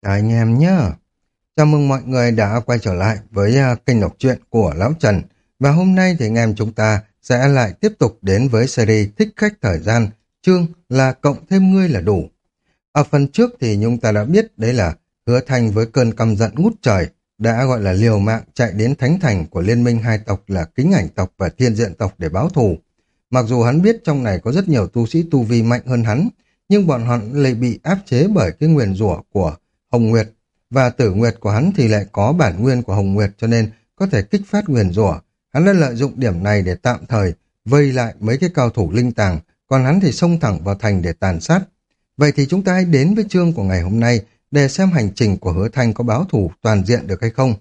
Anh em nhé. Chào mừng mọi người đã quay trở lại với uh, kênh đọc truyện của Lão Trần. Và hôm nay thì anh em chúng ta sẽ lại tiếp tục đến với series Thích Khách Thời Gian, chương là Cộng thêm ngươi là đủ. Ở phần trước thì chúng ta đã biết đấy là hứa thành với cơn căm giận ngút trời đã gọi là liều mạng chạy đến thánh thành của liên minh hai tộc là kính ảnh tộc và thiên diện tộc để báo thù. Mặc dù hắn biết trong này có rất nhiều tu sĩ tu vi mạnh hơn hắn, nhưng bọn họ lại bị áp chế bởi cái nguyền rủa của Hồng Nguyệt và tử nguyệt của hắn thì lại có bản nguyên của Hồng Nguyệt cho nên có thể kích phát nguyền rủa. Hắn đã lợi dụng điểm này để tạm thời vây lại mấy cái cao thủ linh tàng, còn hắn thì xông thẳng vào thành để tàn sát. Vậy thì chúng ta hãy đến với chương của ngày hôm nay để xem hành trình của hứa thanh có báo thủ toàn diện được hay không.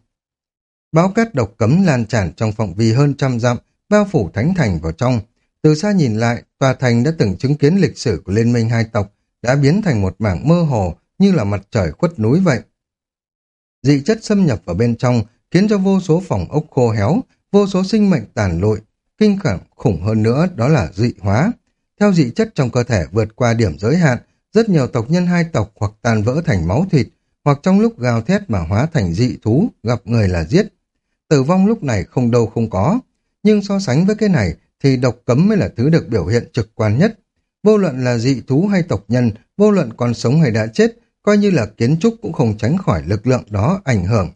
Báo cát độc cấm lan tràn trong phạm vi hơn trăm dặm, bao phủ thánh thành vào trong. Từ xa nhìn lại, tòa thành đã từng chứng kiến lịch sử của liên minh hai tộc, đã biến thành một mảng mơ hồ như là mặt trời khuất núi vậy. Dị chất xâm nhập vào bên trong khiến cho vô số phòng ốc khô héo, vô số sinh mệnh tàn lụi, kinh khủng khủng hơn nữa đó là dị hóa. Theo dị chất trong cơ thể vượt qua điểm giới hạn, rất nhiều tộc nhân hai tộc hoặc tan vỡ thành máu thịt, hoặc trong lúc gào thét mà hóa thành dị thú, gặp người là giết. Tử vong lúc này không đâu không có, nhưng so sánh với cái này thì độc cấm mới là thứ được biểu hiện trực quan nhất. Vô luận là dị thú hay tộc nhân, vô luận còn sống hay đã chết, coi như là kiến trúc cũng không tránh khỏi lực lượng đó ảnh hưởng.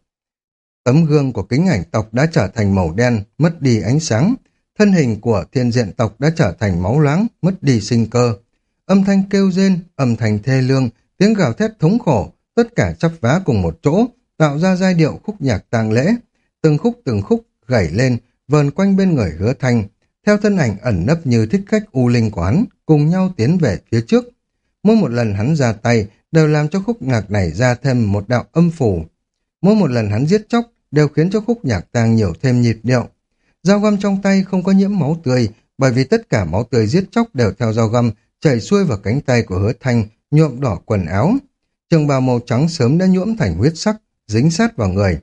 Tấm gương của kính ảnh tộc đã trở thành màu đen, mất đi ánh sáng. Thân hình của thiên diện tộc đã trở thành máu loáng, mất đi sinh cơ. Âm thanh kêu rên, âm thanh thê lương, tiếng gào thét thống khổ, tất cả chắp vá cùng một chỗ, tạo ra giai điệu khúc nhạc tang lễ. Từng khúc từng khúc gảy lên, vờn quanh bên người hứa thanh, theo thân ảnh ẩn nấp như thích khách u linh của hắn, cùng nhau tiến về phía trước. Mỗi một lần hắn ra tay đều làm cho khúc nhạc này ra thêm một đạo âm phủ. Mỗi một lần hắn giết chóc đều khiến cho khúc nhạc tang nhiều thêm nhịp điệu. Dao găm trong tay không có nhiễm máu tươi, bởi vì tất cả máu tươi giết chóc đều theo dao găm chảy xuôi vào cánh tay của hứa thanh, nhuộm đỏ quần áo. Trường bào màu trắng sớm đã nhuộm thành huyết sắc, dính sát vào người.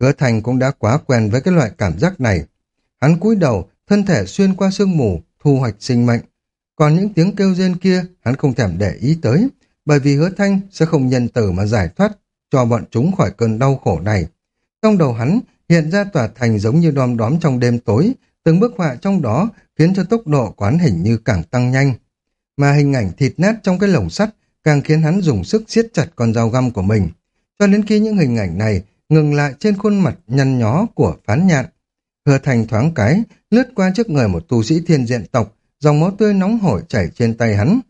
Hứa thanh cũng đã quá quen với cái loại cảm giác này. Hắn cúi đầu, thân thể xuyên qua sương mù, thu hoạch sinh mệnh. Còn những tiếng kêu rên kia, hắn không thèm để ý tới, bởi vì hứa thanh sẽ không nhân tử mà giải thoát cho bọn chúng khỏi cơn đau khổ này. Trong đầu hắn hiện ra tòa thành giống như đom đóm trong đêm tối, từng bức họa trong đó khiến cho tốc độ quán hình như càng tăng nhanh. Mà hình ảnh thịt nát trong cái lồng sắt càng khiến hắn dùng sức siết chặt con dao găm của mình. Cho đến khi những hình ảnh này ngừng lại trên khuôn mặt nhăn nhó của phán nhạn. Hứa thành thoáng cái, lướt qua trước người một tu sĩ thiên diện tộc, dòng máu tươi nóng hổi chảy trên tay hắn.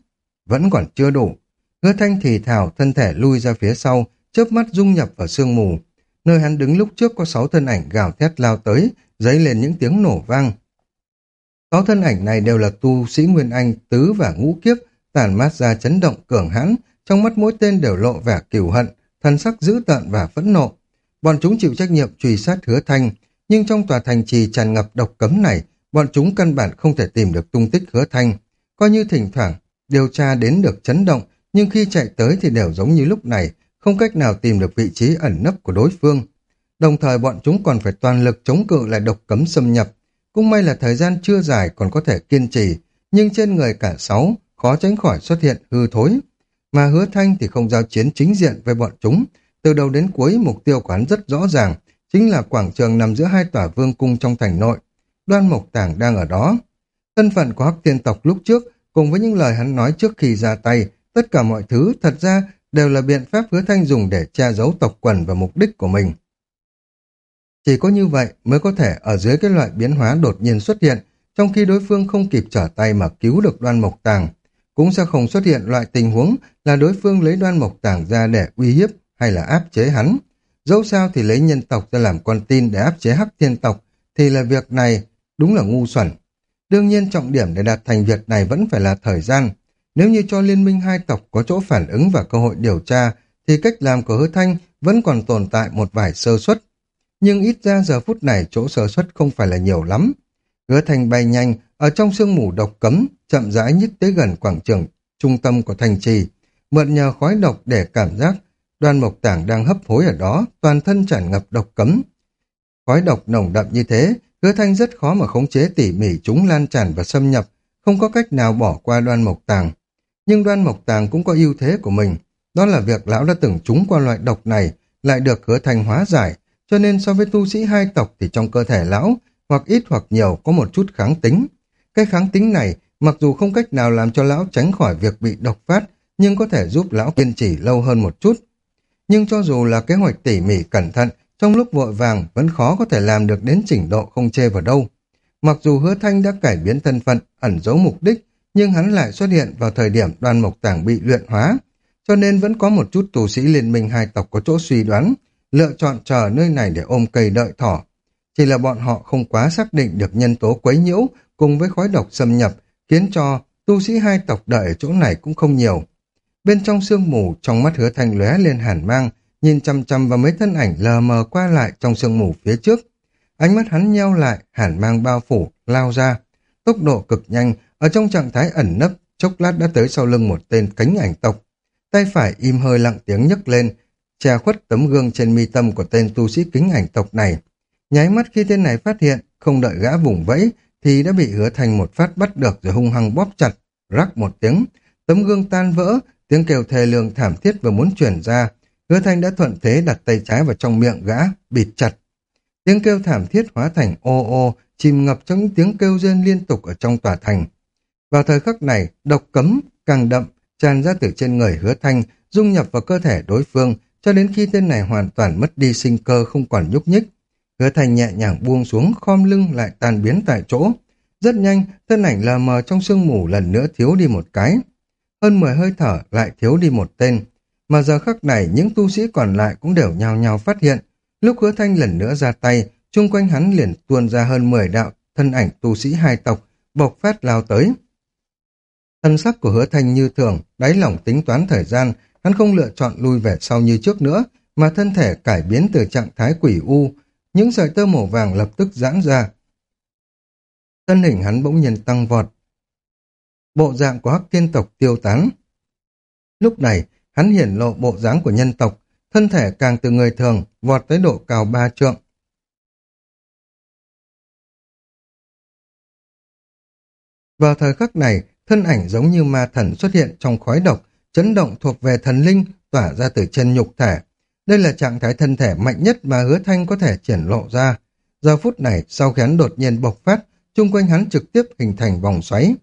Vẫn còn chưa đủ. Hứa thanh thì thảo thân thể lui ra phía sau, chớp mắt dung nhập vào sương mù. Nơi hắn đứng lúc trước có sáu thân ảnh gào thét lao tới, dấy lên những tiếng nổ vang. Sáu thân ảnh này đều là tu sĩ Nguyên Anh tứ và ngũ kiếp, tản mát ra chấn động cường hãn, trong mắt mỗi tên đều lộ vẻ kiều hận, thân sắc dữ tợn và phẫn nộ. Bọn chúng chịu trách nhiệm truy sát hứa thanh, nhưng trong tòa thành trì tràn ngập độc cấm này, bọn chúng căn bản không thể tìm được tung tích hứa thanh. Coi như thỉnh thoảng, điều tra đến được chấn động, nhưng khi chạy tới thì đều giống như lúc này, không cách nào tìm được vị trí ẩn nấp của đối phương. Đồng thời bọn chúng còn phải toàn lực chống cự lại độc cấm xâm nhập. Cũng may là thời gian chưa dài còn có thể kiên trì, nhưng trên người cả sáu khó tránh khỏi xuất hiện hư thối. Mà hứa thanh thì không giao chiến chính diện với bọn chúng. Từ đầu đến cuối mục tiêu quán rất rõ ràng, chính là quảng trường nằm giữa hai tòa vương cung trong thành nội. Đoan Mộc Tàng đang ở đó. Thân phận của Hắc tiên Tộc lúc trước, cùng với những lời hắn nói trước khi ra tay, tất cả mọi thứ thật ra đều là biện pháp hứa thanh dùng để che giấu tộc quần và mục đích của mình. Chỉ có như vậy mới có thể ở dưới cái loại biến hóa đột nhiên xuất hiện, trong khi đối phương không kịp trở tay mà cứu được đoan mộc tàng. Cũng sẽ không xuất hiện loại tình huống là đối phương lấy đoan mộc tàng ra để uy hiếp hay là áp chế hắn. Dẫu sao thì lấy nhân tộc ra làm con tin để áp chế hắc thiên tộc, thì là việc này đúng là ngu xuẩn. Đương nhiên trọng điểm để đạt thành việc này vẫn phải là thời gian. Nếu như cho liên minh hai tộc có chỗ phản ứng và cơ hội điều tra, thì cách làm của hứa thanh vẫn còn tồn tại một vài sơ suất. Nhưng ít ra giờ phút này chỗ sơ suất không phải là nhiều lắm. Hứa thanh bay nhanh, ở trong sương mù độc cấm, chậm rãi nhích tới gần quảng trường trung tâm của thành trì, mượn nhờ khói độc để cảm giác Đoan Mộc Tảng đang hấp hối ở đó, toàn thân tràn ngập độc cấm. Khói độc nồng đậm như thế, hứa thanh rất khó mà khống chế tỉ mỉ chúng lan tràn và xâm nhập, không có cách nào bỏ qua đoan mộc tàng. Nhưng đoan mộc tàng cũng có ưu thế của mình. đó là việc lão đã từng trúng qua loại độc này, lại được hứa thành hóa giải, cho nên so với tu sĩ hai tộc thì trong cơ thể lão, hoặc ít hoặc nhiều có một chút kháng tính. Cái kháng tính này, mặc dù không cách nào làm cho lão tránh khỏi việc bị độc phát, nhưng có thể giúp lão kiên trì lâu hơn một chút. Nhưng cho dù là kế hoạch tỉ mỉ cẩn thận, trong lúc vội vàng vẫn khó có thể làm được đến trình độ không chê vào đâu. Mặc dù hứa thanh đã cải biến thân phận, ẩn giấu mục đích, nhưng hắn lại xuất hiện vào thời điểm đoàn mộc tảng bị luyện hóa, cho nên vẫn có một chút tù sĩ liên minh hai tộc có chỗ suy đoán, lựa chọn chờ nơi này để ôm cây đợi thỏ. Chỉ là bọn họ không quá xác định được nhân tố quấy nhiễu cùng với khói độc xâm nhập, khiến cho tu sĩ hai tộc đợi ở chỗ này cũng không nhiều. Bên trong sương mù, trong mắt hứa thanh lóe lên hàn mang, nhìn chăm chăm vào mấy thân ảnh lờ mờ qua lại trong sương mù phía trước. Ánh mắt hắn nheo lại, hàn mang bao phủ, lao ra. Tốc độ cực nhanh, ở trong trạng thái ẩn nấp, chốc lát đã tới sau lưng một tên cánh ảnh tộc. Tay phải im hơi lặng tiếng nhấc lên, che khuất tấm gương trên mi tâm của tên tu sĩ kính ảnh tộc này. Nháy mắt khi tên này phát hiện, không đợi gã vùng vẫy, thì đã bị hứa thành một phát bắt được rồi hung hăng bóp chặt, rắc một tiếng. Tấm gương tan vỡ, tiếng kêu thề lương thảm thiết vừa muốn chuyển ra. Hứa thành đã thuận thế đặt tay trái vào trong miệng gã, bịt chặt. Tiếng kêu thảm thiết hóa thành ô ô, chìm ngập trong những tiếng kêu rên liên tục ở trong tòa thành. Vào thời khắc này, độc cấm càng đậm, tràn ra từ trên người hứa thanh, dung nhập vào cơ thể đối phương, cho đến khi tên này hoàn toàn mất đi sinh cơ không còn nhúc nhích. Hứa thanh nhẹ nhàng buông xuống, khom lưng lại tan biến tại chỗ. Rất nhanh, thân ảnh lờ mờ trong sương mù lần nữa thiếu đi một cái. Hơn 10 hơi thở lại thiếu đi một tên. Mà giờ khắc này, những tu sĩ còn lại cũng đều nhao nhao phát hiện. Lúc hứa thanh lần nữa ra tay, chung quanh hắn liền tuôn ra hơn 10 đạo thân ảnh tu sĩ hai tộc, bộc phát lao tới. Thân sắc của hứa thanh như thường, đáy lòng tính toán thời gian, hắn không lựa chọn lui về sau như trước nữa, mà thân thể cải biến từ trạng thái quỷ u, những sợi tơ màu vàng lập tức giãn ra. Thân hình hắn bỗng nhiên tăng vọt. Bộ dạng của hắc thiên tộc tiêu tán. Lúc này, hắn hiển lộ bộ dáng của nhân tộc, thân thể càng từ người thường, vọt tới độ cao ba trượng. Vào thời khắc này, thân ảnh giống như ma thần xuất hiện trong khói độc, chấn động thuộc về thần linh tỏa ra từ chân nhục thể. Đây là trạng thái thân thể mạnh nhất mà hứa thanh có thể triển lộ ra. Giờ phút này, sau khi hắn đột nhiên bộc phát, chung quanh hắn trực tiếp hình thành vòng xoáy.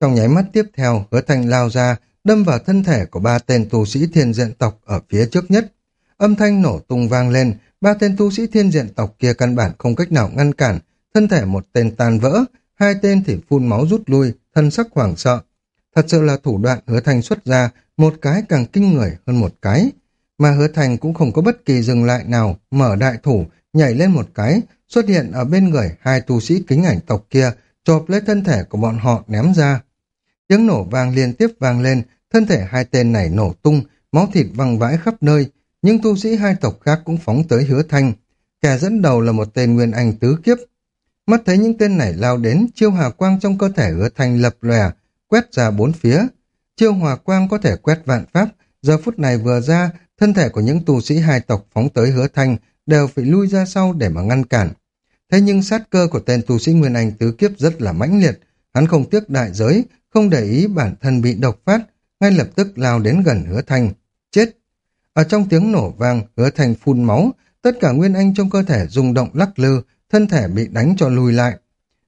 Trong nháy mắt tiếp theo, hứa thanh lao ra, đâm vào thân thể của ba tên tu sĩ thiên diện tộc ở phía trước nhất. Âm thanh nổ tung vang lên, ba tên tu sĩ thiên diện tộc kia căn bản không cách nào ngăn cản, thân thể một tên tan vỡ, hai tên thì phun máu rút lui, thân sắc hoảng sợ. Thật sự là thủ đoạn hứa thành xuất ra, một cái càng kinh người hơn một cái. Mà hứa thành cũng không có bất kỳ dừng lại nào, mở đại thủ, nhảy lên một cái, xuất hiện ở bên người hai tu sĩ kính ảnh tộc kia, chộp lấy thân thể của bọn họ ném ra. Tiếng nổ vang liên tiếp vang lên, thân thể hai tên này nổ tung, máu thịt văng vãi khắp nơi, nhưng tu sĩ hai tộc khác cũng phóng tới hứa thanh. Kẻ dẫn đầu là một tên Nguyên Anh tứ kiếp, Mắt thấy những tên này lao đến, chiêu hòa quang trong cơ thể hứa thanh lập lòe, quét ra bốn phía. Chiêu hòa quang có thể quét vạn pháp, giờ phút này vừa ra, thân thể của những tù sĩ hai tộc phóng tới hứa thanh đều phải lui ra sau để mà ngăn cản. Thế nhưng sát cơ của tên tù sĩ Nguyên Anh tứ kiếp rất là mãnh liệt, hắn không tiếc đại giới, không để ý bản thân bị độc phát, ngay lập tức lao đến gần hứa thanh. Chết! Ở trong tiếng nổ vang, hứa thanh phun máu, tất cả Nguyên Anh trong cơ thể rung động lắc lư, thân thể bị đánh cho lùi lại.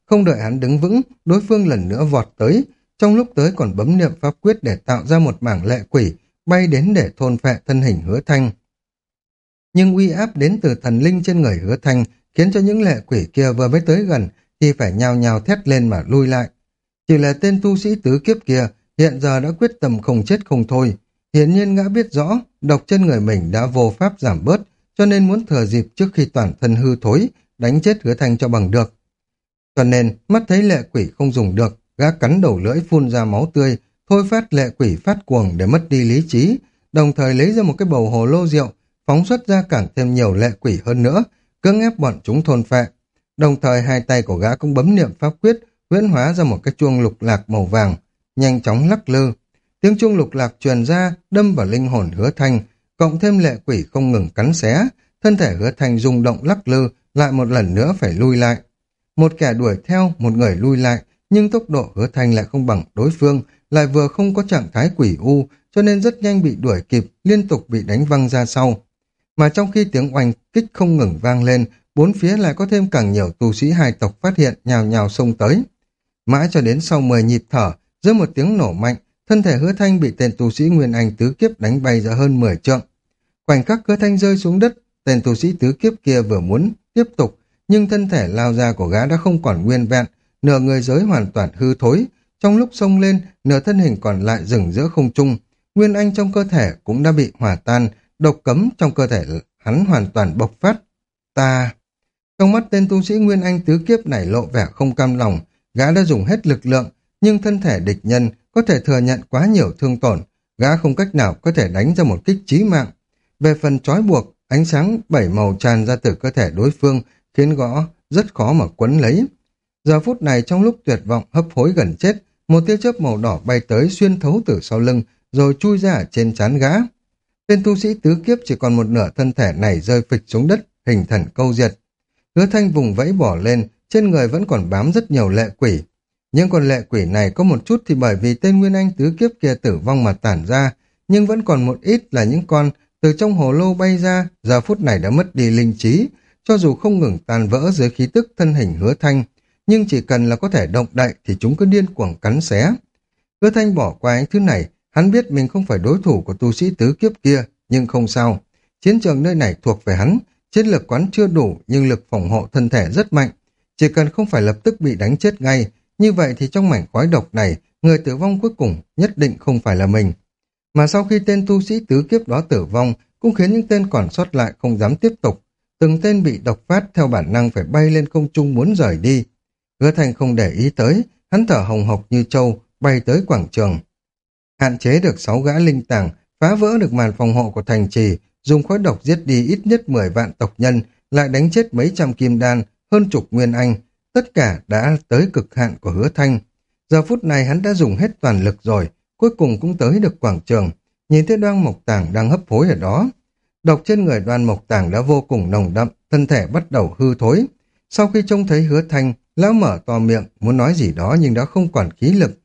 Không đợi hắn đứng vững, đối phương lần nữa vọt tới, trong lúc tới còn bấm niệm pháp quyết để tạo ra một mảng lệ quỷ, bay đến để thôn phệ thân hình hứa thanh. Nhưng uy áp đến từ thần linh trên người hứa thanh khiến cho những lệ quỷ kia vừa mới tới gần thì phải nhào nhào thét lên mà lui lại. Chỉ là tên tu sĩ tứ kiếp kia hiện giờ đã quyết tâm không chết không thôi. Hiển nhiên ngã biết rõ độc chân người mình đã vô pháp giảm bớt cho nên muốn thừa dịp trước khi toàn thân hư thối đánh chết hứa thanh cho bằng được. Cho nên, mắt thấy lệ quỷ không dùng được, gã cắn đầu lưỡi phun ra máu tươi, thôi phát lệ quỷ phát cuồng để mất đi lý trí, đồng thời lấy ra một cái bầu hồ lô rượu, phóng xuất ra càng thêm nhiều lệ quỷ hơn nữa, cưỡng ép bọn chúng thôn phệ. Đồng thời hai tay của gã cũng bấm niệm pháp quyết, huyễn hóa ra một cái chuông lục lạc màu vàng, nhanh chóng lắc lư. Tiếng chuông lục lạc truyền ra, đâm vào linh hồn hứa thanh, cộng thêm lệ quỷ không ngừng cắn xé, thân thể hứa thanh rung động lắc lư, lại một lần nữa phải lui lại. Một kẻ đuổi theo, một người lui lại, nhưng tốc độ hứa thanh lại không bằng đối phương, lại vừa không có trạng thái quỷ u, cho nên rất nhanh bị đuổi kịp, liên tục bị đánh văng ra sau. Mà trong khi tiếng oanh kích không ngừng vang lên, bốn phía lại có thêm càng nhiều tu sĩ hai tộc phát hiện nhào nhào xông tới. Mãi cho đến sau 10 nhịp thở, giữa một tiếng nổ mạnh, thân thể hứa thanh bị tên tu sĩ Nguyên Anh tứ kiếp đánh bay ra hơn 10 trượng. Khoảnh khắc hứa thanh rơi xuống đất, tên tu sĩ tứ kiếp kia vừa muốn tiếp tục, nhưng thân thể lao ra của gã đã không còn nguyên vẹn, nửa người giới hoàn toàn hư thối, trong lúc xông lên, nửa thân hình còn lại dừng giữa không trung, Nguyên Anh trong cơ thể cũng đã bị hòa tan, độc cấm trong cơ thể hắn hoàn toàn bộc phát. Ta... Trong mắt tên tu sĩ Nguyên Anh tứ kiếp này lộ vẻ không cam lòng, gã đã dùng hết lực lượng, nhưng thân thể địch nhân có thể thừa nhận quá nhiều thương tổn, gã không cách nào có thể đánh ra một kích chí mạng. Về phần trói buộc, ánh sáng bảy màu tràn ra từ cơ thể đối phương khiến gõ rất khó mà quấn lấy. Giờ phút này trong lúc tuyệt vọng hấp hối gần chết, một tia chớp màu đỏ bay tới xuyên thấu từ sau lưng rồi chui ra ở trên chán gã. Tên tu sĩ tứ kiếp chỉ còn một nửa thân thể này rơi phịch xuống đất, hình thần câu diệt. Hứa thanh vùng vẫy bỏ lên, trên người vẫn còn bám rất nhiều lệ quỷ. Nhưng con lệ quỷ này có một chút thì bởi vì tên Nguyên Anh tứ kiếp kia tử vong mà tản ra, nhưng vẫn còn một ít là những con từ trong hồ lô bay ra, giờ phút này đã mất đi linh trí, cho dù không ngừng tàn vỡ dưới khí tức thân hình hứa thanh, nhưng chỉ cần là có thể động đậy thì chúng cứ điên cuồng cắn xé. Hứa thanh bỏ qua những thứ này, hắn biết mình không phải đối thủ của tu sĩ tứ kiếp kia, nhưng không sao. Chiến trường nơi này thuộc về hắn, chiến lực quán chưa đủ nhưng lực phòng hộ thân thể rất mạnh. Chỉ cần không phải lập tức bị đánh chết ngay, như vậy thì trong mảnh khói độc này, người tử vong cuối cùng nhất định không phải là mình. Mà sau khi tên tu sĩ tứ kiếp đó tử vong, cũng khiến những tên còn sót lại không dám tiếp tục. Từng tên bị độc phát theo bản năng phải bay lên không trung muốn rời đi. Hứa Thành không để ý tới, hắn thở hồng hộc như trâu, bay tới quảng trường. Hạn chế được sáu gã linh tàng, phá vỡ được màn phòng hộ của thành trì, dùng khói độc giết đi ít nhất 10 vạn tộc nhân, lại đánh chết mấy trăm kim đan, hơn chục nguyên anh, tất cả đã tới cực hạn của hứa thanh. Giờ phút này hắn đã dùng hết toàn lực rồi, cuối cùng cũng tới được quảng trường, nhìn thấy đoan mộc tàng đang hấp hối ở đó. Độc trên người đoan mộc tàng đã vô cùng nồng đậm, thân thể bắt đầu hư thối. Sau khi trông thấy hứa thanh, lão mở to miệng, muốn nói gì đó nhưng đã không quản khí lực.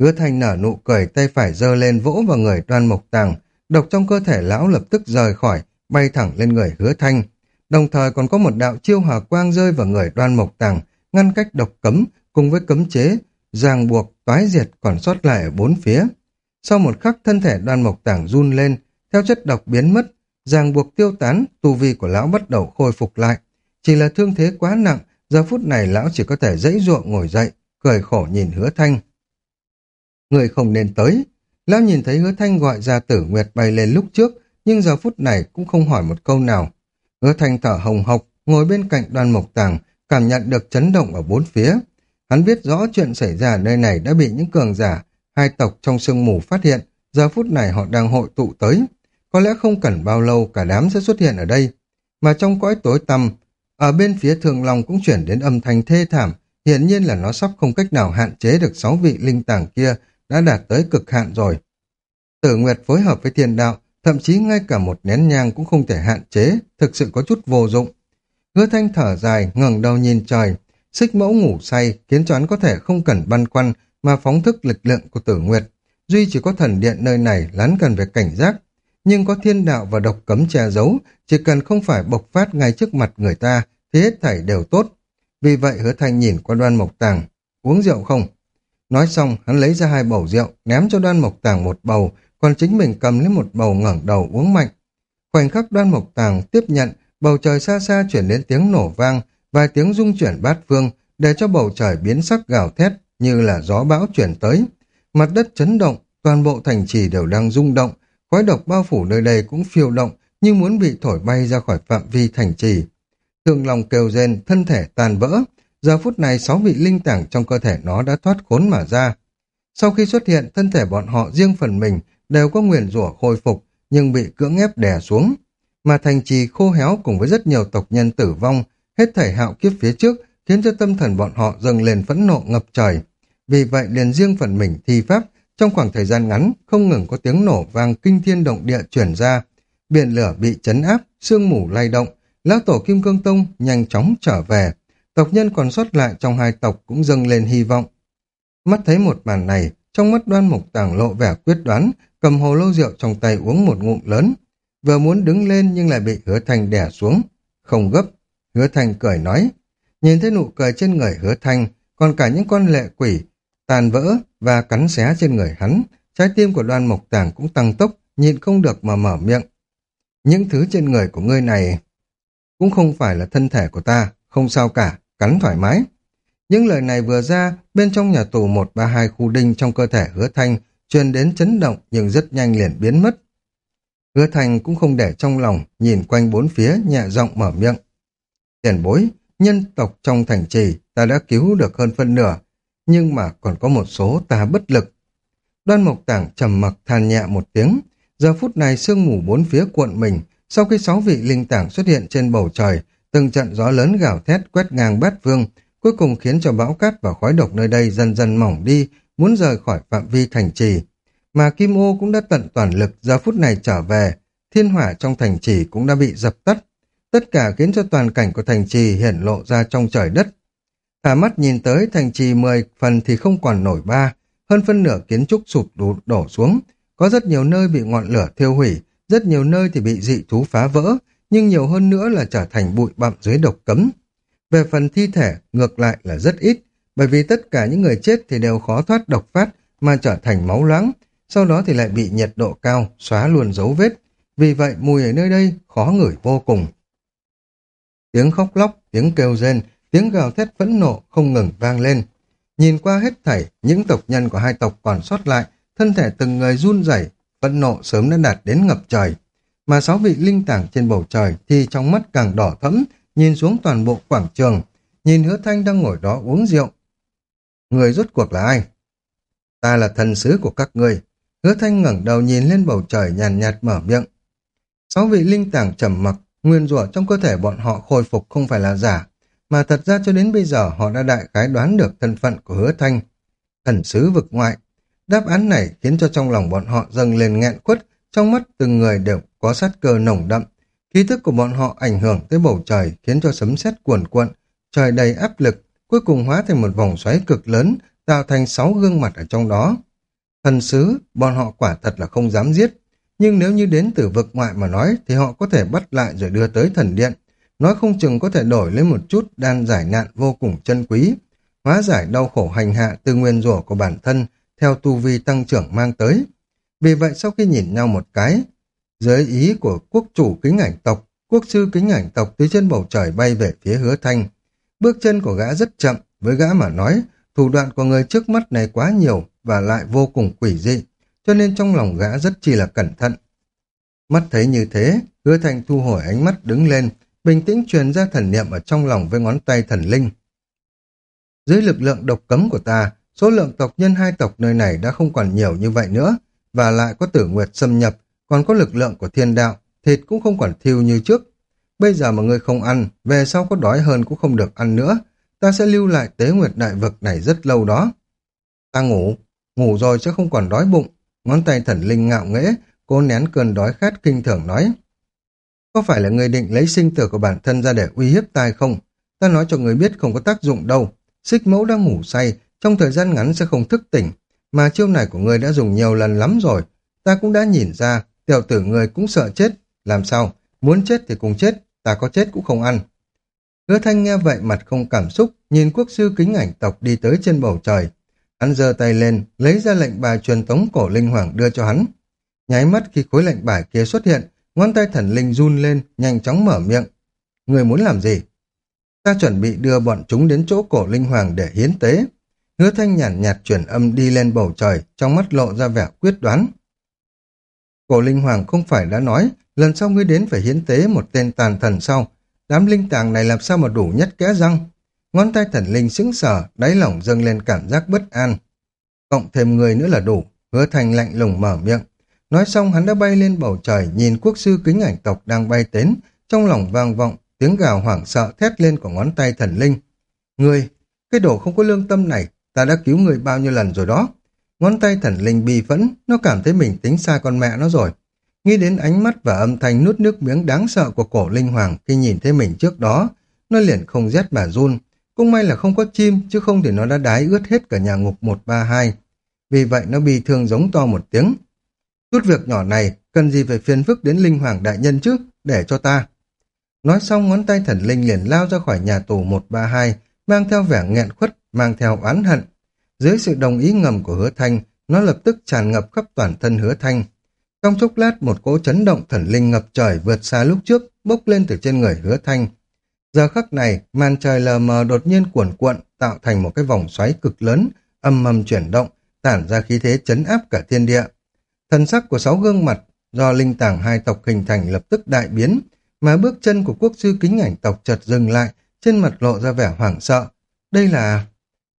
Hứa thanh nở nụ cười, tay phải giơ lên vỗ vào người đoan mộc tàng, độc trong cơ thể lão lập tức rời khỏi, bay thẳng lên người hứa thanh. Đồng thời còn có một đạo chiêu hỏa quang rơi vào người đoan mộc tàng, ngăn cách độc cấm cùng với cấm chế, ràng buộc, toái diệt còn sót lại ở bốn phía. Sau một khắc thân thể đoan mộc tảng run lên, theo chất độc biến mất, ràng buộc tiêu tán, tu vi của lão bắt đầu khôi phục lại. Chỉ là thương thế quá nặng, giờ phút này lão chỉ có thể dãy ruộng ngồi dậy, cười khổ nhìn hứa thanh. Người không nên tới. Lão nhìn thấy hứa thanh gọi ra tử nguyệt bay lên lúc trước, nhưng giờ phút này cũng không hỏi một câu nào. Hứa thanh thở hồng hộc, ngồi bên cạnh đoan mộc tàng, cảm nhận được chấn động ở bốn phía. Hắn biết rõ chuyện xảy ra ở nơi này đã bị những cường giả, hai tộc trong sương mù phát hiện, giờ phút này họ đang hội tụ tới. Có lẽ không cần bao lâu cả đám sẽ xuất hiện ở đây. Mà trong cõi tối tăm, ở bên phía thường lòng cũng chuyển đến âm thanh thê thảm, hiển nhiên là nó sắp không cách nào hạn chế được sáu vị linh tàng kia đã đạt tới cực hạn rồi. Tử Nguyệt phối hợp với thiên đạo, thậm chí ngay cả một nén nhang cũng không thể hạn chế, thực sự có chút vô dụng. Hứa thanh thở dài, ngẩng đầu nhìn trời, xích mẫu ngủ say khiến cho hắn có thể không cần băn khoăn mà phóng thức lực lượng của tử nguyệt. Duy chỉ có thần điện nơi này lán cần phải cảnh giác, nhưng có thiên đạo và độc cấm che giấu, chỉ cần không phải bộc phát ngay trước mặt người ta thì hết thảy đều tốt. Vì vậy hứa thanh nhìn qua đoan mộc tàng, uống rượu không? Nói xong, hắn lấy ra hai bầu rượu, ném cho đoan mộc tàng một bầu, còn chính mình cầm lấy một bầu ngẩng đầu uống mạnh. Khoảnh khắc đoan mộc tàng tiếp nhận, bầu trời xa xa chuyển đến tiếng nổ vang, vài tiếng rung chuyển bát phương, để cho bầu trời biến sắc gào thét như là gió bão chuyển tới. Mặt đất chấn động, toàn bộ thành trì đều đang rung động, khói độc bao phủ nơi đây cũng phiêu động như muốn bị thổi bay ra khỏi phạm vi thành trì. thượng lòng kêu rên, thân thể tàn vỡ, giờ phút này sáu vị linh tảng trong cơ thể nó đã thoát khốn mà ra. Sau khi xuất hiện, thân thể bọn họ riêng phần mình đều có nguyền rủa khôi phục, nhưng bị cưỡng ép đè xuống. Mà thành trì khô héo cùng với rất nhiều tộc nhân tử vong, hết thảy hạo kiếp phía trước, khiến cho tâm thần bọn họ dâng lên phẫn nộ ngập trời. Vì vậy liền riêng phần mình thi pháp, trong khoảng thời gian ngắn, không ngừng có tiếng nổ vang kinh thiên động địa chuyển ra. Biển lửa bị chấn áp, sương mù lay động, lão tổ Kim Cương Tông nhanh chóng trở về. Tộc nhân còn sót lại trong hai tộc cũng dâng lên hy vọng. Mắt thấy một màn này, trong mắt đoan mục tàng lộ vẻ quyết đoán, cầm hồ lô rượu trong tay uống một ngụm lớn. Vừa muốn đứng lên nhưng lại bị hứa thành đè xuống. Không gấp, hứa thanh cười nói. Nhìn thấy nụ cười trên người hứa thanh, còn cả những con lệ quỷ tàn vỡ và cắn xé trên người hắn, trái tim của đoan mộc tàng cũng tăng tốc, nhịn không được mà mở miệng. Những thứ trên người của ngươi này cũng không phải là thân thể của ta, không sao cả, cắn thoải mái. Những lời này vừa ra, bên trong nhà tù 132 khu đinh trong cơ thể hứa thanh truyền đến chấn động nhưng rất nhanh liền biến mất. Hứa thanh cũng không để trong lòng, nhìn quanh bốn phía nhẹ giọng mở miệng. Tiền bối, nhân tộc trong thành trì ta đã cứu được hơn phân nửa, nhưng mà còn có một số ta bất lực. Đoan Mộc Tảng trầm mặc than nhẹ một tiếng, giờ phút này sương mù bốn phía cuộn mình, sau khi sáu vị linh tảng xuất hiện trên bầu trời, từng trận gió lớn gào thét quét ngang bát vương, cuối cùng khiến cho bão cát và khói độc nơi đây dần dần mỏng đi, muốn rời khỏi phạm vi thành trì. Mà Kim Ô cũng đã tận toàn lực giờ phút này trở về, thiên hỏa trong thành trì cũng đã bị dập tắt. Tất cả khiến cho toàn cảnh của thành trì hiển lộ ra trong trời đất. Thả mắt nhìn tới thành trì 10 phần thì không còn nổi ba, hơn phân nửa kiến trúc sụp đổ, đổ xuống. Có rất nhiều nơi bị ngọn lửa thiêu hủy, rất nhiều nơi thì bị dị thú phá vỡ, nhưng nhiều hơn nữa là trở thành bụi bặm dưới độc cấm. Về phần thi thể, ngược lại là rất ít, bởi vì tất cả những người chết thì đều khó thoát độc phát mà trở thành máu loãng, sau đó thì lại bị nhiệt độ cao, xóa luôn dấu vết. Vì vậy mùi ở nơi đây khó ngửi vô cùng. Tiếng khóc lóc, tiếng kêu rên, tiếng gào thét phẫn nộ không ngừng vang lên. Nhìn qua hết thảy, những tộc nhân của hai tộc còn sót lại, thân thể từng người run rẩy, phẫn nộ sớm đã đạt đến ngập trời. Mà sáu vị linh tảng trên bầu trời thì trong mắt càng đỏ thẫm, nhìn xuống toàn bộ quảng trường, nhìn hứa thanh đang ngồi đó uống rượu. Người rốt cuộc là ai? Ta là thần sứ của các ngươi. Hứa thanh ngẩng đầu nhìn lên bầu trời nhàn nhạt, mở miệng. Sáu vị linh tảng trầm mặc, nguyên rủa trong cơ thể bọn họ khôi phục không phải là giả, mà thật ra cho đến bây giờ họ đã đại khái đoán được thân phận của hứa thanh. Thần sứ vực ngoại. Đáp án này khiến cho trong lòng bọn họ dâng lên nghẹn quất, trong mắt từng người đều có sát cơ nồng đậm. Khí thức của bọn họ ảnh hưởng tới bầu trời khiến cho sấm sét cuồn cuộn, trời đầy áp lực, cuối cùng hóa thành một vòng xoáy cực lớn, tạo thành sáu gương mặt ở trong đó. Thần sứ, bọn họ quả thật là không dám giết, nhưng nếu như đến từ vực ngoại mà nói thì họ có thể bắt lại rồi đưa tới thần điện. Nói không chừng có thể đổi lấy một chút đan giải nạn vô cùng chân quý, hóa giải đau khổ hành hạ từ nguyên rủa của bản thân theo tu vi tăng trưởng mang tới. Vì vậy sau khi nhìn nhau một cái, dưới ý của quốc chủ kính ảnh tộc, quốc sư kính ảnh tộc từ trên bầu trời bay về phía hứa thanh. Bước chân của gã rất chậm, với gã mà nói, thủ đoạn của người trước mắt này quá nhiều và lại vô cùng quỷ dị, cho nên trong lòng gã rất chi là cẩn thận. Mắt thấy như thế, hứa thành thu hồi ánh mắt đứng lên, bình tĩnh truyền ra thần niệm ở trong lòng với ngón tay thần linh. Dưới lực lượng độc cấm của ta, số lượng tộc nhân hai tộc nơi này đã không còn nhiều như vậy nữa, và lại có tử nguyệt xâm nhập, còn có lực lượng của thiên đạo, thịt cũng không còn thiêu như trước. Bây giờ mà ngươi không ăn, về sau có đói hơn cũng không được ăn nữa, ta sẽ lưu lại tế nguyệt đại vực này rất lâu đó. Ta ngủ, ngủ rồi sẽ không còn đói bụng, ngón tay thần linh ngạo nghễ, cố nén cơn đói khát kinh thường nói. Có phải là người định lấy sinh tử của bản thân ra để uy hiếp tai không? Ta nói cho người biết không có tác dụng đâu. Xích mẫu đang ngủ say, trong thời gian ngắn sẽ không thức tỉnh. Mà chiêu này của người đã dùng nhiều lần lắm rồi. Ta cũng đã nhìn ra, tiểu tử người cũng sợ chết. Làm sao? Muốn chết thì cùng chết, ta có chết cũng không ăn. Hứa thanh nghe vậy mặt không cảm xúc, nhìn quốc sư kính ảnh tộc đi tới trên bầu trời. Hắn giơ tay lên, lấy ra lệnh bài truyền tống cổ linh hoàng đưa cho hắn. Nháy mắt khi khối lệnh bài kia xuất hiện, ngón tay thần linh run lên, nhanh chóng mở miệng. Người muốn làm gì? Ta chuẩn bị đưa bọn chúng đến chỗ cổ linh hoàng để hiến tế. Hứa thanh nhàn nhạt, nhạt chuyển âm đi lên bầu trời, trong mắt lộ ra vẻ quyết đoán. Cổ linh hoàng không phải đã nói, lần sau ngươi đến phải hiến tế một tên tàn thần sau. Đám linh tàng này làm sao mà đủ nhất kẽ răng? Ngón tay thần linh sững sờ, đáy lỏng dâng lên cảm giác bất an. Cộng thêm người nữa là đủ, hứa thành lạnh lùng mở miệng. Nói xong hắn đã bay lên bầu trời nhìn quốc sư kính ảnh tộc đang bay đến, trong lòng vang vọng, tiếng gào hoảng sợ thét lên của ngón tay thần linh. Người, cái đồ không có lương tâm này, ta đã cứu người bao nhiêu lần rồi đó. Ngón tay thần linh bi phẫn, nó cảm thấy mình tính sai con mẹ nó rồi. Nghĩ đến ánh mắt và âm thanh nuốt nước miếng đáng sợ của cổ linh hoàng khi nhìn thấy mình trước đó, nó liền không rét mà run. Cũng may là không có chim, chứ không thì nó đã đái ướt hết cả nhà ngục 132. Vì vậy nó bị thương giống to một tiếng. Chút việc nhỏ này, cần gì phải phiền phức đến linh hoàng đại nhân chứ, để cho ta. Nói xong ngón tay thần linh liền lao ra khỏi nhà tù 132, mang theo vẻ nghẹn khuất, mang theo oán hận. Dưới sự đồng ý ngầm của hứa thanh, nó lập tức tràn ngập khắp toàn thân hứa thanh. Trong chốc lát một cỗ chấn động thần linh ngập trời vượt xa lúc trước, bốc lên từ trên người hứa thanh. Giờ khắc này, màn trời lờ mờ đột nhiên cuộn cuộn, tạo thành một cái vòng xoáy cực lớn, âm mầm chuyển động, tản ra khí thế chấn áp cả thiên địa. Thần sắc của sáu gương mặt do linh tảng hai tộc hình thành lập tức đại biến, mà bước chân của quốc sư kính ảnh tộc chợt dừng lại, trên mặt lộ ra vẻ hoảng sợ. Đây là...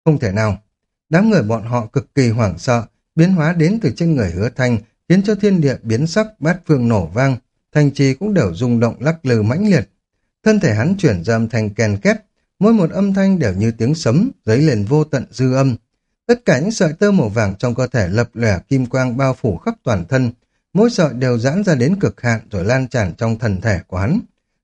Không thể nào. Đám người bọn họ cực kỳ hoảng sợ, biến hóa đến từ trên người hứa thanh, khiến cho thiên địa biến sắc, bát phương nổ vang, thành trì cũng đều rung động lắc lư mãnh liệt. Thân thể hắn chuyển ra âm thanh kèn két, mỗi một âm thanh đều như tiếng sấm, dấy lên vô tận dư âm. Tất cả những sợi tơ màu vàng trong cơ thể lập lẻ kim quang bao phủ khắp toàn thân, mỗi sợi đều giãn ra đến cực hạn rồi lan tràn trong thần thể của hắn.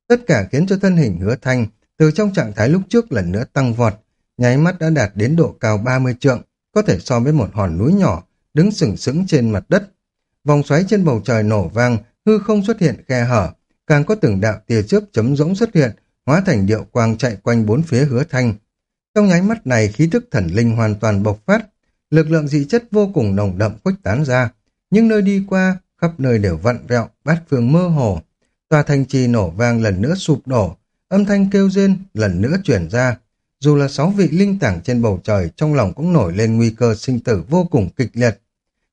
Tất cả khiến cho thân hình hứa thanh từ trong trạng thái lúc trước lần nữa tăng vọt, nháy mắt đã đạt đến độ cao 30 trượng, có thể so với một hòn núi nhỏ, đứng sừng sững trên mặt đất. Vòng xoáy trên bầu trời nổ vang, hư không xuất hiện khe hở, càng có từng đạo tia chớp chấm rỗng xuất hiện, hóa thành điệu quang chạy quanh bốn phía hứa thanh. Trong nháy mắt này khí thức thần linh hoàn toàn bộc phát, lực lượng dị chất vô cùng nồng đậm khuếch tán ra, nhưng nơi đi qua, khắp nơi đều vặn vẹo, bát phương mơ hồ. Tòa thành trì nổ vang lần nữa sụp đổ, âm thanh kêu rên lần nữa chuyển ra. Dù là sáu vị linh tảng trên bầu trời, trong lòng cũng nổi lên nguy cơ sinh tử vô cùng kịch liệt.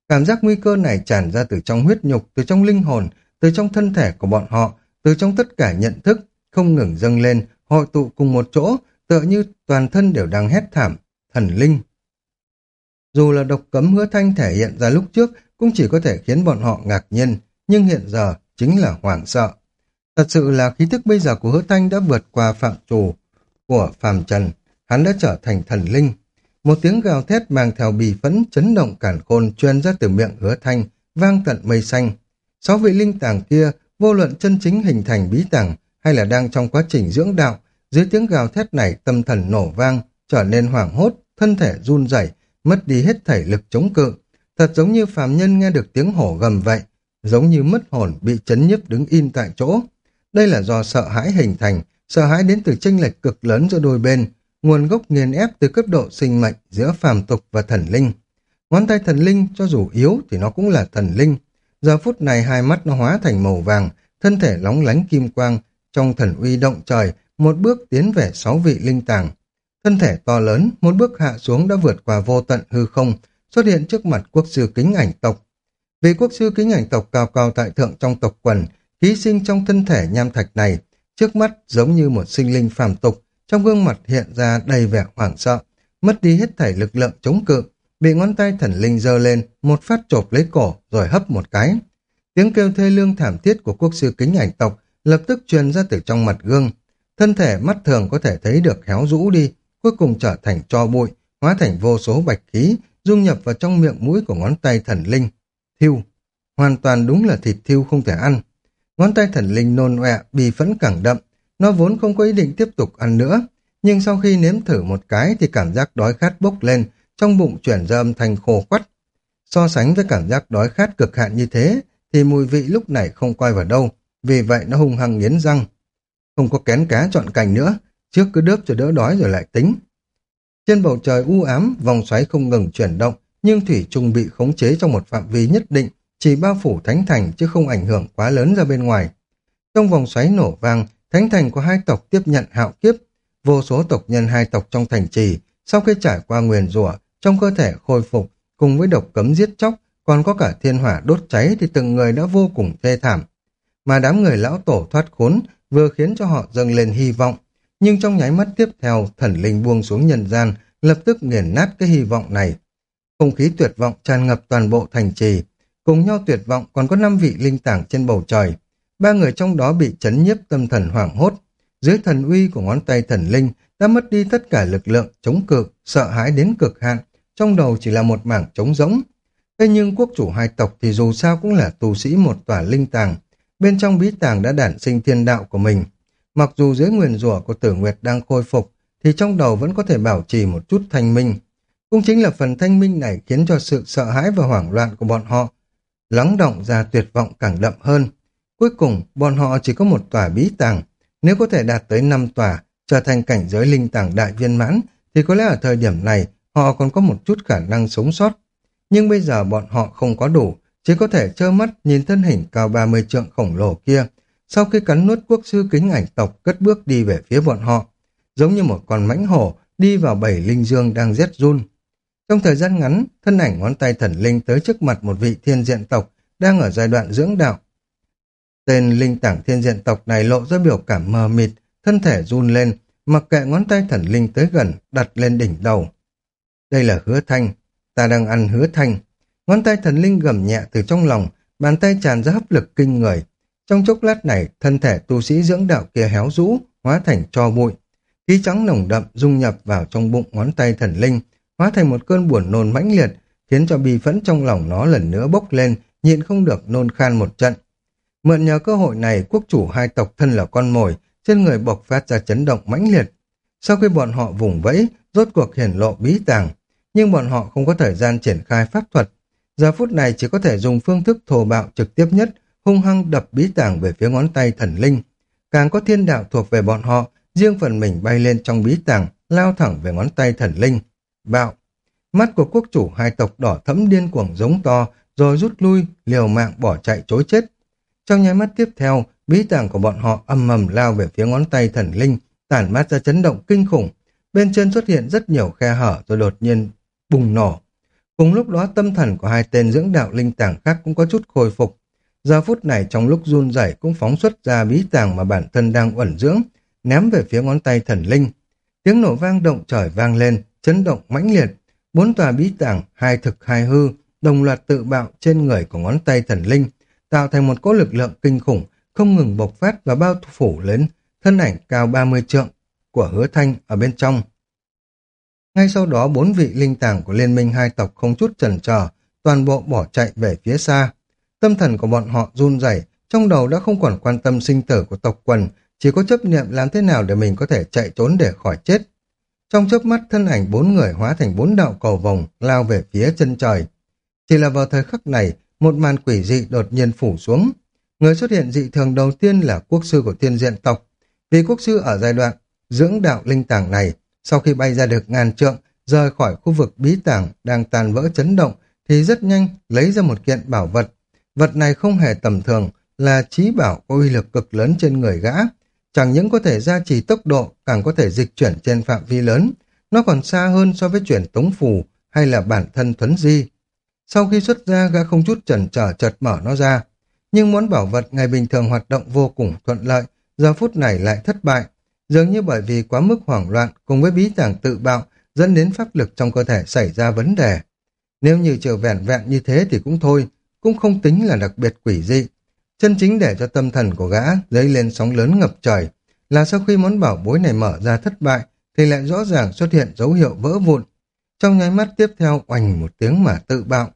Cảm giác nguy cơ này tràn ra từ trong huyết nhục, từ trong linh hồn, từ trong thân thể của bọn họ, từ trong tất cả nhận thức, không ngừng dâng lên, hội tụ cùng một chỗ, tựa như toàn thân đều đang hét thảm, thần linh. Dù là độc cấm hứa thanh thể hiện ra lúc trước cũng chỉ có thể khiến bọn họ ngạc nhiên, nhưng hiện giờ chính là hoảng sợ. Thật sự là khí thức bây giờ của hứa thanh đã vượt qua phạm trù của phàm trần, hắn đã trở thành thần linh. Một tiếng gào thét mang theo bì phẫn chấn động cản khôn truyền ra từ miệng hứa thanh, vang tận mây xanh. Sáu vị linh tàng kia, vô luận chân chính hình thành bí tàng hay là đang trong quá trình dưỡng đạo, dưới tiếng gào thét này tâm thần nổ vang, trở nên hoảng hốt, thân thể run rẩy, mất đi hết thể lực chống cự. Thật giống như phàm nhân nghe được tiếng hổ gầm vậy, giống như mất hồn bị chấn nhức đứng im tại chỗ. Đây là do sợ hãi hình thành, sợ hãi đến từ tranh lệch cực lớn giữa đôi bên, nguồn gốc nghiền ép từ cấp độ sinh mệnh giữa phàm tục và thần linh. Ngón tay thần linh cho dù yếu thì nó cũng là thần linh. Giờ phút này hai mắt nó hóa thành màu vàng, thân thể lóng lánh kim quang, trong thần uy động trời, một bước tiến về sáu vị linh tàng. Thân thể to lớn, một bước hạ xuống đã vượt qua vô tận hư không, xuất hiện trước mặt quốc sư kính ảnh tộc. Vì quốc sư kính ảnh tộc cao cao tại thượng trong tộc quần, ký sinh trong thân thể nham thạch này, trước mắt giống như một sinh linh phàm tục, trong gương mặt hiện ra đầy vẻ hoảng sợ, mất đi hết thảy lực lượng chống cự, bị ngón tay thần linh giơ lên, một phát chộp lấy cổ rồi hấp một cái. Tiếng kêu thê lương thảm thiết của quốc sư kính ảnh tộc lập tức truyền ra từ trong mặt gương. Thân thể mắt thường có thể thấy được héo rũ đi, cuối cùng trở thành cho bụi, hóa thành vô số bạch khí, dung nhập vào trong miệng mũi của ngón tay thần linh. Thiêu, hoàn toàn đúng là thịt thiêu không thể ăn. Ngón tay thần linh nôn ọe, bì phẫn cẳng đậm, nó vốn không có ý định tiếp tục ăn nữa, nhưng sau khi nếm thử một cái thì cảm giác đói khát bốc lên, trong bụng chuyển ra âm thanh khô quắt. So sánh với cảm giác đói khát cực hạn như thế, thì mùi vị lúc này không coi vào đâu, vì vậy nó hung hăng nghiến răng. Không có kén cá chọn cành nữa, trước cứ đớp cho đỡ đói rồi lại tính. Trên bầu trời u ám, vòng xoáy không ngừng chuyển động, nhưng Thủy Trung bị khống chế trong một phạm vi nhất định, chỉ bao phủ thánh thành chứ không ảnh hưởng quá lớn ra bên ngoài. Trong vòng xoáy nổ vang, thánh thành của hai tộc tiếp nhận hạo kiếp, vô số tộc nhân hai tộc trong thành trì, sau khi trải qua nguyền rủa trong cơ thể khôi phục, cùng với độc cấm giết chóc, còn có cả thiên hỏa đốt cháy thì từng người đã vô cùng thê thảm. Mà đám người lão tổ thoát khốn vừa khiến cho họ dâng lên hy vọng, nhưng trong nháy mắt tiếp theo, thần linh buông xuống nhân gian, lập tức nghiền nát cái hy vọng này. Không khí tuyệt vọng tràn ngập toàn bộ thành trì, cùng nhau tuyệt vọng còn có năm vị linh tảng trên bầu trời. Ba người trong đó bị chấn nhiếp tâm thần hoảng hốt. Dưới thần uy của ngón tay thần linh đã mất đi tất cả lực lượng chống cự, sợ hãi đến cực hạn, trong đầu chỉ là một mảng trống rỗng. Thế nhưng quốc chủ hai tộc thì dù sao cũng là tu sĩ một tòa linh tàng, bên trong bí tàng đã đản sinh thiên đạo của mình. Mặc dù dưới nguyền rủa của tử nguyệt đang khôi phục, thì trong đầu vẫn có thể bảo trì một chút thanh minh. Cũng chính là phần thanh minh này khiến cho sự sợ hãi và hoảng loạn của bọn họ lắng động ra tuyệt vọng càng đậm hơn. Cuối cùng, bọn họ chỉ có một tòa bí tàng. Nếu có thể đạt tới năm tòa, trở thành cảnh giới linh tàng đại viên mãn, thì có lẽ ở thời điểm này họ còn có một chút khả năng sống sót. Nhưng bây giờ bọn họ không có đủ, chỉ có thể trơ mắt nhìn thân hình cao 30 trượng khổng lồ kia. Sau khi cắn nuốt quốc sư kính ảnh tộc cất bước đi về phía bọn họ, giống như một con mãnh hổ đi vào bảy linh dương đang rét run. Trong thời gian ngắn, thân ảnh ngón tay thần linh tới trước mặt một vị thiên diện tộc đang ở giai đoạn dưỡng đạo. Tên linh tảng thiên diện tộc này lộ ra biểu cảm mờ mịt, thân thể run lên, mặc kệ ngón tay thần linh tới gần, đặt lên đỉnh đầu. Đây là hứa thanh, ta đang ăn hứa thanh. Ngón tay thần linh gầm nhẹ từ trong lòng, bàn tay tràn ra hấp lực kinh người. Trong chốc lát này, thân thể tu sĩ dưỡng đạo kia héo rũ, hóa thành cho bụi. Khí trắng nồng đậm dung nhập vào trong bụng ngón tay thần linh, hóa thành một cơn buồn nôn mãnh liệt, khiến cho bi phẫn trong lòng nó lần nữa bốc lên, nhịn không được nôn khan một trận. Mượn nhờ cơ hội này, quốc chủ hai tộc thân là con mồi, trên người bộc phát ra chấn động mãnh liệt. Sau khi bọn họ vùng vẫy, rốt cuộc hiển lộ bí tàng, nhưng bọn họ không có thời gian triển khai pháp thuật. Giờ phút này chỉ có thể dùng phương thức thổ bạo trực tiếp nhất, hung hăng đập bí tàng về phía ngón tay thần linh. Càng có thiên đạo thuộc về bọn họ, riêng phần mình bay lên trong bí tàng, lao thẳng về ngón tay thần linh. Bạo! Mắt của quốc chủ hai tộc đỏ thẫm điên cuồng giống to, rồi rút lui, liều mạng bỏ chạy chối chết. Trong nháy mắt tiếp theo, bí tàng của bọn họ âm mầm lao về phía ngón tay thần linh, tản mát ra chấn động kinh khủng. Bên trên xuất hiện rất nhiều khe hở rồi đột nhiên bùng nổ. Cùng lúc đó tâm thần của hai tên dưỡng đạo linh tàng khác cũng có chút khôi phục. Giờ phút này trong lúc run rẩy cũng phóng xuất ra bí tàng mà bản thân đang uẩn dưỡng, ném về phía ngón tay thần linh. Tiếng nổ vang động trời vang lên, chấn động mãnh liệt. Bốn tòa bí tàng, hai thực hai hư, đồng loạt tự bạo trên người của ngón tay thần linh, tạo thành một cỗ lực lượng kinh khủng, không ngừng bộc phát và bao phủ lên thân ảnh cao 30 trượng của hứa thanh ở bên trong. Ngay sau đó bốn vị linh tàng của liên minh hai tộc không chút chần chờ, toàn bộ bỏ chạy về phía xa. Tâm thần của bọn họ run rẩy, trong đầu đã không còn quan tâm sinh tử của tộc quần, chỉ có chấp niệm làm thế nào để mình có thể chạy trốn để khỏi chết. Trong chớp mắt thân ảnh bốn người hóa thành bốn đạo cầu vòng lao về phía chân trời. Chỉ là vào thời khắc này, một màn quỷ dị đột nhiên phủ xuống. Người xuất hiện dị thường đầu tiên là quốc sư của thiên diện tộc. Vì quốc sư ở giai đoạn dưỡng đạo linh tàng này, sau khi bay ra được ngàn trượng, rời khỏi khu vực bí tàng đang tàn vỡ chấn động, thì rất nhanh lấy ra một kiện bảo vật. Vật này không hề tầm thường, là trí bảo có uy lực cực lớn trên người gã. Chẳng những có thể gia trì tốc độ, càng có thể dịch chuyển trên phạm vi lớn. Nó còn xa hơn so với chuyển tống phù hay là bản thân thuấn di. Sau khi xuất ra, gã không chút chần trở chợt mở nó ra. Nhưng món bảo vật ngày bình thường hoạt động vô cùng thuận lợi, giờ phút này lại thất bại. Dường như bởi vì quá mức hoảng loạn cùng với bí tàng tự bạo dẫn đến pháp lực trong cơ thể xảy ra vấn đề. Nếu như chiều vẹn vẹn như thế thì cũng thôi, cũng không tính là đặc biệt quỷ dị. Chân chính để cho tâm thần của gã dấy lên sóng lớn ngập trời, là sau khi món bảo bối này mở ra thất bại, thì lại rõ ràng xuất hiện dấu hiệu vỡ vụn. Trong nháy mắt tiếp theo oanh một tiếng mà tự bạo.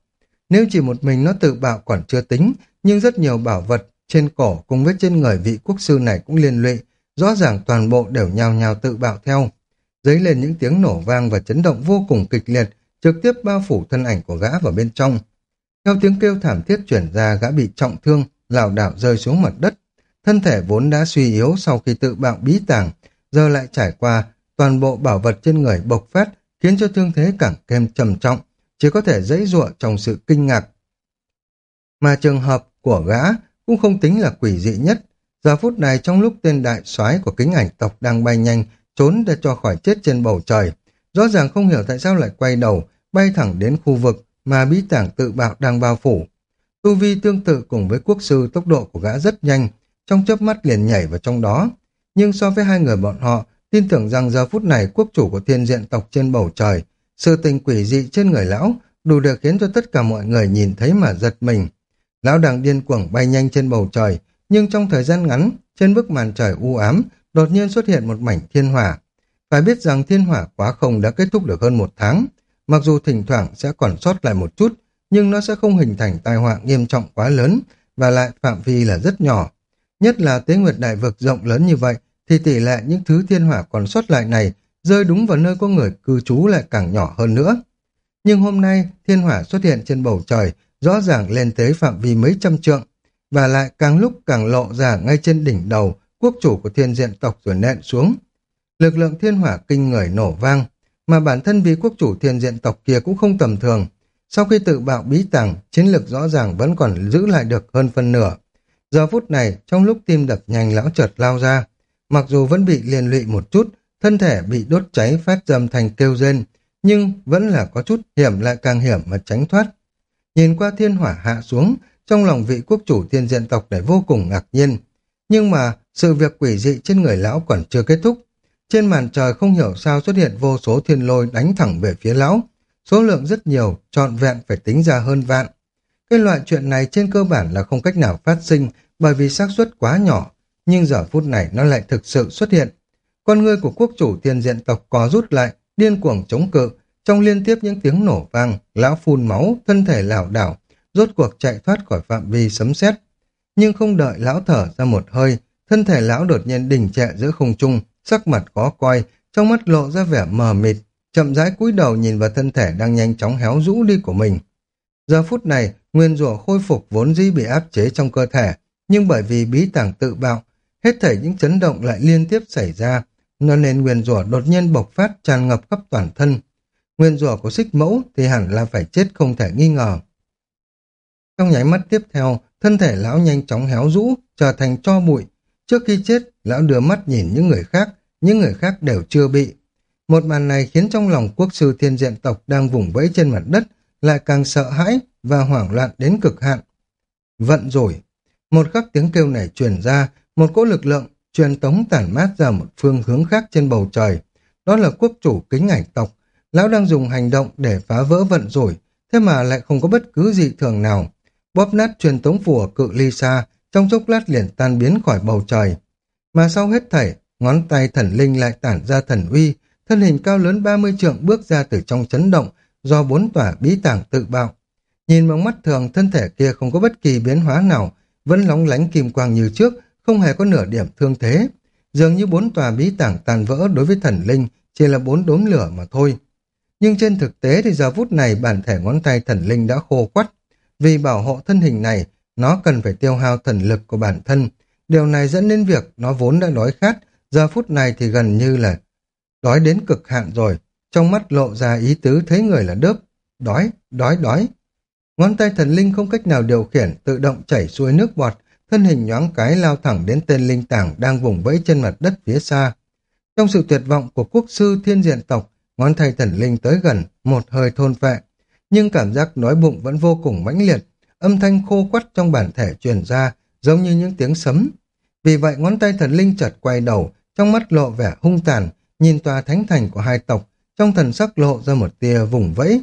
Nếu chỉ một mình nó tự bạo còn chưa tính, nhưng rất nhiều bảo vật trên cổ cùng với trên người vị quốc sư này cũng liên lụy, rõ ràng toàn bộ đều nhào nhào tự bạo theo. Dấy lên những tiếng nổ vang và chấn động vô cùng kịch liệt, trực tiếp bao phủ thân ảnh của gã vào bên trong. Theo tiếng kêu thảm thiết chuyển ra gã bị trọng thương, lảo đảo rơi xuống mặt đất. Thân thể vốn đã suy yếu sau khi tự bạo bí tàng, giờ lại trải qua toàn bộ bảo vật trên người bộc phát, khiến cho thương thế càng thêm trầm trọng, chỉ có thể dãy ruộng trong sự kinh ngạc. Mà trường hợp của gã cũng không tính là quỷ dị nhất. Giờ phút này trong lúc tên đại soái của kính ảnh tộc đang bay nhanh, trốn để cho khỏi chết trên bầu trời, rõ ràng không hiểu tại sao lại quay đầu, bay thẳng đến khu vực mà bí tảng tự bạo đang bao phủ. Tu vi tương tự cùng với quốc sư tốc độ của gã rất nhanh, trong chớp mắt liền nhảy vào trong đó. Nhưng so với hai người bọn họ, tin tưởng rằng giờ phút này quốc chủ của thiên diện tộc trên bầu trời, sự tình quỷ dị trên người lão đủ để khiến cho tất cả mọi người nhìn thấy mà giật mình. Lão đang điên cuồng bay nhanh trên bầu trời, nhưng trong thời gian ngắn, trên bức màn trời u ám, đột nhiên xuất hiện một mảnh thiên hỏa. Phải biết rằng thiên hỏa quá không đã kết thúc được hơn một tháng, mặc dù thỉnh thoảng sẽ còn sót lại một chút, nhưng nó sẽ không hình thành tai họa nghiêm trọng quá lớn và lại phạm vi là rất nhỏ. Nhất là tế nguyệt đại vực rộng lớn như vậy thì tỷ lệ những thứ thiên hỏa còn sót lại này rơi đúng vào nơi có người cư trú lại càng nhỏ hơn nữa. Nhưng hôm nay thiên hỏa xuất hiện trên bầu trời rõ ràng lên tới phạm vi mấy trăm trượng, và lại càng lúc càng lộ ra ngay trên đỉnh đầu quốc chủ của thiên diện tộc rồi nện xuống. Lực lượng thiên hỏa kinh người nổ vang, mà bản thân vị quốc chủ thiên diện tộc kia cũng không tầm thường. Sau khi tự bạo bí tàng, chiến lược rõ ràng vẫn còn giữ lại được hơn phân nửa. Giờ phút này, trong lúc tim đập nhanh lão chợt lao ra, mặc dù vẫn bị liên lụy một chút, thân thể bị đốt cháy phát dầm thành kêu rên, nhưng vẫn là có chút hiểm lại càng hiểm mà tránh thoát. Nhìn qua thiên hỏa hạ xuống, trong lòng vị quốc chủ thiên diện tộc để vô cùng ngạc nhiên. Nhưng mà sự việc quỷ dị trên người lão còn chưa kết thúc. Trên màn trời không hiểu sao xuất hiện vô số thiên lôi đánh thẳng về phía lão. Số lượng rất nhiều, trọn vẹn phải tính ra hơn vạn. Cái loại chuyện này trên cơ bản là không cách nào phát sinh bởi vì xác suất quá nhỏ, nhưng giờ phút này nó lại thực sự xuất hiện. Con người của quốc chủ thiên diện tộc có rút lại, điên cuồng chống cự, trong liên tiếp những tiếng nổ vang, lão phun máu, thân thể lảo đảo, rốt cuộc chạy thoát khỏi phạm vi sấm sét. Nhưng không đợi lão thở ra một hơi, thân thể lão đột nhiên đình trệ giữa không trung, sắc mặt khó coi, trong mắt lộ ra vẻ mờ mịt, chậm rãi cúi đầu nhìn vào thân thể đang nhanh chóng héo rũ đi của mình. Giờ phút này, nguyên rủa khôi phục vốn dĩ bị áp chế trong cơ thể, nhưng bởi vì bí tàng tự bạo, hết thảy những chấn động lại liên tiếp xảy ra, nó nên nguyên rủa đột nhiên bộc phát tràn ngập khắp toàn thân. Nguyên rủa của xích mẫu thì hẳn là phải chết không thể nghi ngờ. Trong nháy mắt tiếp theo, thân thể lão nhanh chóng héo rũ, trở thành cho bụi. Trước khi chết, lão đưa mắt nhìn những người khác, những người khác đều chưa bị. Một màn này khiến trong lòng quốc sư thiên diện tộc đang vùng vẫy trên mặt đất lại càng sợ hãi và hoảng loạn đến cực hạn. Vận rồi. Một khắc tiếng kêu này truyền ra, một cỗ lực lượng truyền tống tản mát ra một phương hướng khác trên bầu trời. Đó là quốc chủ kính ảnh tộc. Lão đang dùng hành động để phá vỡ vận rủi, thế mà lại không có bất cứ gì thường nào. Bóp nát truyền tống phù ở cự ly xa, trong chốc lát liền tan biến khỏi bầu trời. Mà sau hết thảy, ngón tay thần linh lại tản ra thần uy, thân hình cao lớn 30 trượng bước ra từ trong chấn động do bốn tòa bí tàng tự bạo. Nhìn bằng mắt thường, thân thể kia không có bất kỳ biến hóa nào, vẫn lóng lánh kim quang như trước, không hề có nửa điểm thương thế. Dường như bốn tòa bí tàng tàn vỡ đối với thần linh chỉ là bốn đốm lửa mà thôi. Nhưng trên thực tế thì giờ phút này bản thể ngón tay thần linh đã khô quắt. Vì bảo hộ thân hình này, nó cần phải tiêu hao thần lực của bản thân. Điều này dẫn đến việc nó vốn đã đói khát, giờ phút này thì gần như là đói đến cực hạn rồi. Trong mắt lộ ra ý tứ thấy người là đớp. Đói, đói, đói. Ngón tay thần linh không cách nào điều khiển, tự động chảy xuôi nước bọt, thân hình nhoáng cái lao thẳng đến tên linh tảng đang vùng vẫy trên mặt đất phía xa. Trong sự tuyệt vọng của quốc sư thiên diện tộc, ngón tay thần linh tới gần, một hơi thôn phệ. Nhưng cảm giác nói bụng vẫn vô cùng mãnh liệt, âm thanh khô quắt trong bản thể truyền ra, giống như những tiếng sấm. Vì vậy ngón tay thần linh chợt quay đầu, trong mắt lộ vẻ hung tàn, nhìn tòa thánh thành của hai tộc, trong thần sắc lộ ra một tia vùng vẫy.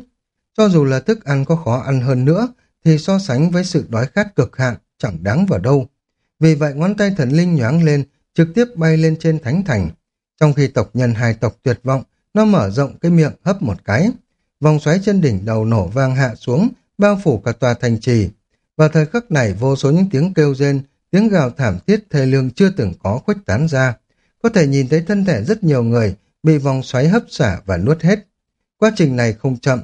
Cho dù là thức ăn có khó ăn hơn nữa, thì so sánh với sự đói khát cực hạn, chẳng đáng vào đâu. Vì vậy ngón tay thần linh nhoáng lên, trực tiếp bay lên trên thánh thành. Trong khi tộc nhân hai tộc tuyệt vọng, nó mở rộng cái miệng hấp một cái. Vòng xoáy trên đỉnh đầu nổ vang hạ xuống, bao phủ cả tòa thành trì. Vào thời khắc này, vô số những tiếng kêu rên, tiếng gào thảm thiết thê lương chưa từng có khuếch tán ra. Có thể nhìn thấy thân thể rất nhiều người bị vòng xoáy hấp xả và nuốt hết. Quá trình này không chậm,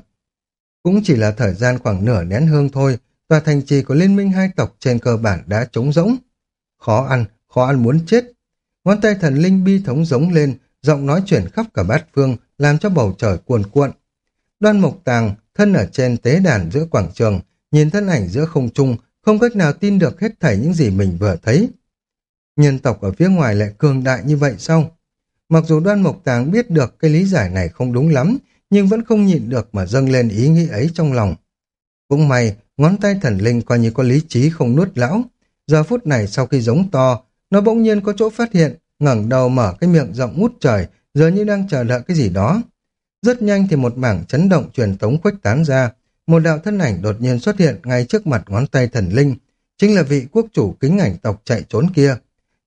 cũng chỉ là thời gian khoảng nửa nén hương thôi, tòa thành trì của liên minh hai tộc trên cơ bản đã trống rỗng. Khó ăn, khó ăn muốn chết. Ngón tay thần linh bi thống giống lên, giọng nói chuyển khắp cả bát phương, làm cho bầu trời cuồn cuộn. Đoan mộc tàng, thân ở trên tế đàn giữa quảng trường, nhìn thân ảnh giữa không trung, không cách nào tin được hết thảy những gì mình vừa thấy. Nhân tộc ở phía ngoài lại cường đại như vậy sao? Mặc dù đoan mộc tàng biết được cái lý giải này không đúng lắm, nhưng vẫn không nhịn được mà dâng lên ý nghĩ ấy trong lòng. Cũng may, ngón tay thần linh coi như có lý trí không nuốt lão. Giờ phút này sau khi giống to, nó bỗng nhiên có chỗ phát hiện, ngẩng đầu mở cái miệng rộng ngút trời, giờ như đang chờ đợi cái gì đó. Rất nhanh thì một mảng chấn động truyền tống khuếch tán ra, một đạo thân ảnh đột nhiên xuất hiện ngay trước mặt ngón tay thần linh, chính là vị quốc chủ kính ảnh tộc chạy trốn kia.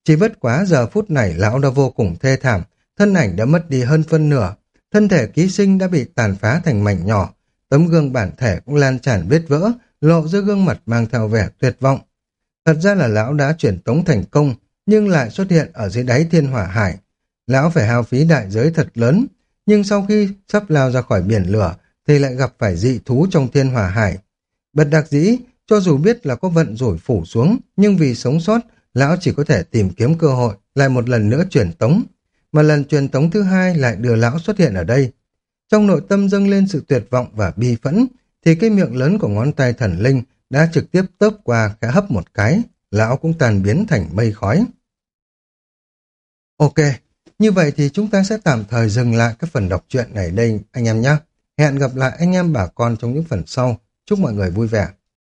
Chỉ bất quá giờ phút này lão đã vô cùng thê thảm, thân ảnh đã mất đi hơn phân nửa, thân thể ký sinh đã bị tàn phá thành mảnh nhỏ, tấm gương bản thể cũng lan tràn vết vỡ, lộ ra gương mặt mang theo vẻ tuyệt vọng. Thật ra là lão đã chuyển tống thành công, nhưng lại xuất hiện ở dưới đáy thiên hỏa hải. Lão phải hao phí đại giới thật lớn, nhưng sau khi sắp lao ra khỏi biển lửa, thì lại gặp phải dị thú trong thiên hỏa hải. Bất đặc dĩ, cho dù biết là có vận rủi phủ xuống, nhưng vì sống sót, lão chỉ có thể tìm kiếm cơ hội, lại một lần nữa truyền tống. Mà lần truyền tống thứ hai lại đưa lão xuất hiện ở đây. Trong nội tâm dâng lên sự tuyệt vọng và bi phẫn, thì cái miệng lớn của ngón tay thần linh đã trực tiếp tớp qua khẽ hấp một cái, lão cũng tàn biến thành mây khói. Ok, như vậy thì chúng ta sẽ tạm thời dừng lại các phần đọc truyện này đây, anh em nhé. Hẹn gặp lại anh em bà con trong những phần sau. Chúc mọi người vui vẻ.